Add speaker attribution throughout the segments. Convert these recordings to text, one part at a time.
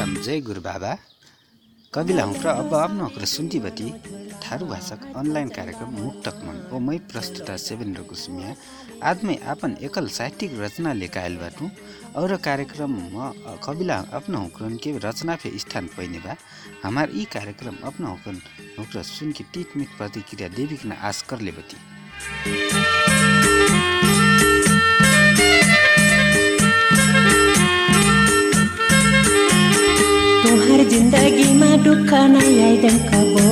Speaker 1: गुरुबाबा। कविला हुँ र अब आफ्नो हक्र सुन्तीबती थारू भाषक अनलाइन कार्यक्रम मुक्तक मन ओ मै प्रस्तुता सेवेन्द्र कुसुमिया। आदमै आपन एकल साहित्यिक रचना लेकायल बाटु। और कार्यक्रम म कविला अपना हुक्रन के रचना फे स्थान पैने बा। हमार ई कार्यक्रम अपना हुक्रन हुक्र सुन के टिक मिट प्रतिक्रिया देविक न आस
Speaker 2: जिन्दगीमा दुःख नै आइदन कबो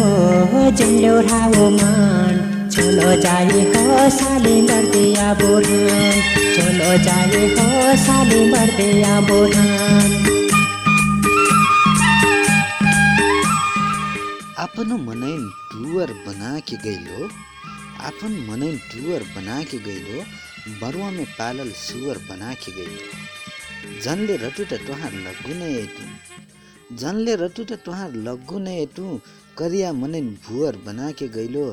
Speaker 2: जन्लो रावो मान चलो हो साले मर्दे बोरान चलो हो साले मर्दे बोरान
Speaker 1: आपन मनैन टुवर बना के गइलो आपन मनैन टुवर बना के गइलो बरुआ में पालल सुअर बना के गइलो जनले रटुट टोहार लगुने जनले रटुट टोहार लगुने एटु करिया मनैन भुवर बना के गइलो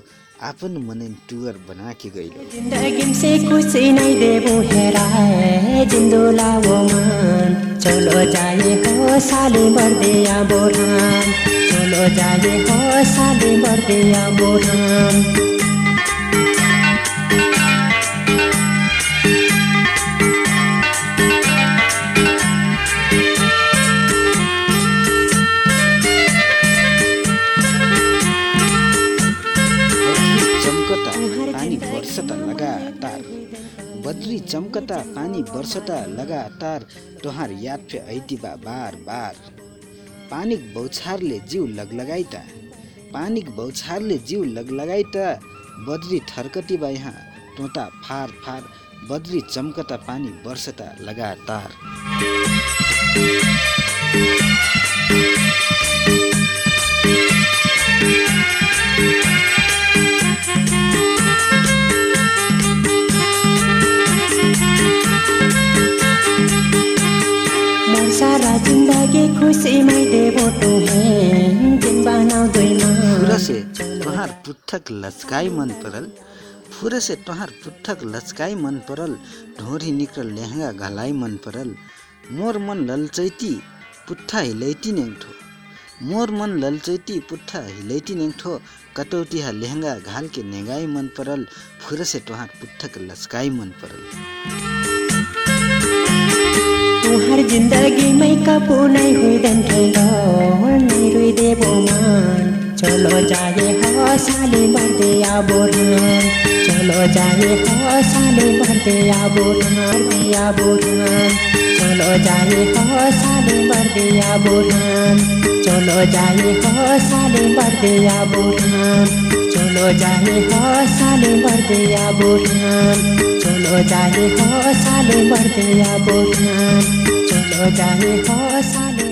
Speaker 1: आपन मनैन टुवर बना के गइलो
Speaker 2: जिन्दगी से खुशी नै देबो हेराए जिन्दो लावो मान। चलो जाए हो साले मर्दे बोरान चलो जाए हो साले मर्दे बोरान
Speaker 1: लगातार। बद्री चमकता पानी बर्सता लगातार तोहार याद फे ऐतिबा बार बार। पानीक बौछारले जिउ लगलगाइता पानीक बौछारले जिउ लगलगाइता बद्री थर्कती बा यहाँ टोटा फार फार बद्री चमकता पानी बर्सता लगातार। फुरसे तोहार पुत्थक लचकाई मन परल। फुरसे तोहार पुत्थक लचकाई मन परल। ढोरी निक्रल लेहंगा घलाई मन परल। मोर मन ललचैती पुत्था हिलैती नेङठो मोर मन ललचैती पुत्था हिलैती नेङठो कटौटिहा लेहंगा घाल के नेगाई मन परल। फुरसे तोहार पुत्थक लचकाई मन परल।
Speaker 2: तुहार जिन्दगीमै कपु नै हुँदैन ठेलो। नै रुइ देबो मान। चलो जाए हो साले मर्दे बोरान चलो जाए हो साले मर्दे बोरान दिया बोरान चलो जाए हो साले मर्दे बोरान चलो जाए हो साले मर्दे बोरान चलो जाए हो साले मर्दे बोरान चलो जाए हो साले मर्दे बोरान चलो जाए हो साले